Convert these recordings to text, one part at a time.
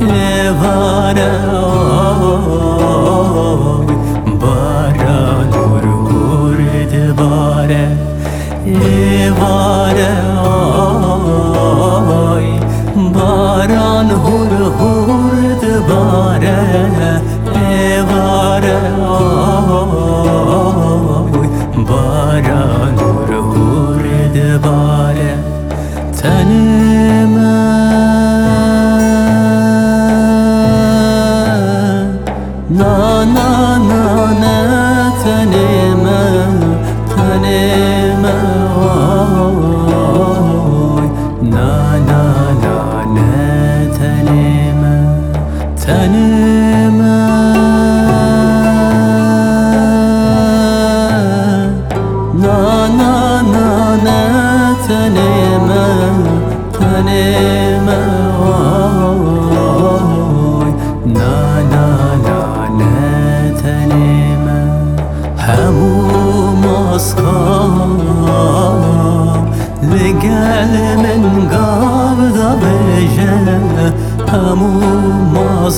levare oy bara dur urd bare levare oy baran hur hurd bare levare oy. Na na na na tenime tenime oy Na na na ne tenime tenime Na na na ne tenime tenime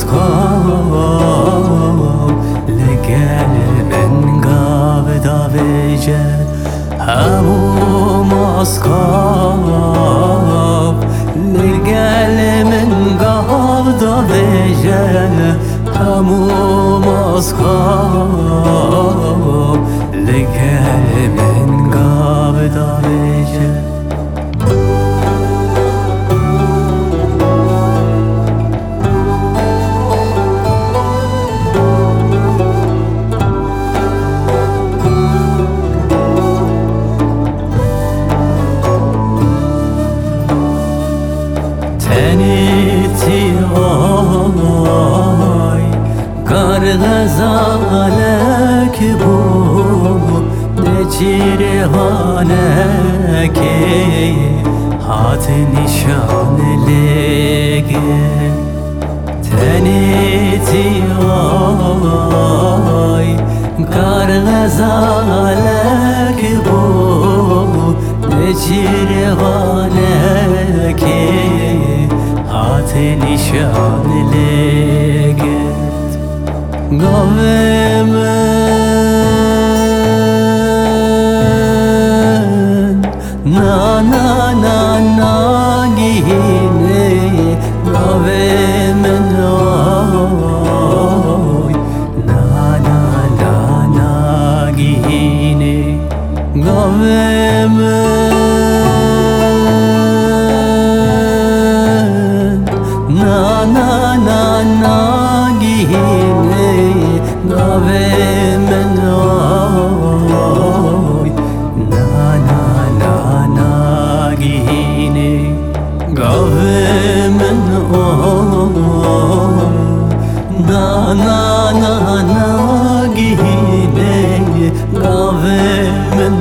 Hemum askam Legel men gavda beje Hemum askam Legel men gavda beje Hemum askam Legel men gavda جهانه که حات نشان لگه. تنیتی آی کار غزالک بو. نجیروانه که حات نشان لگه. گوه من na na na na na na gi Ananagide gave men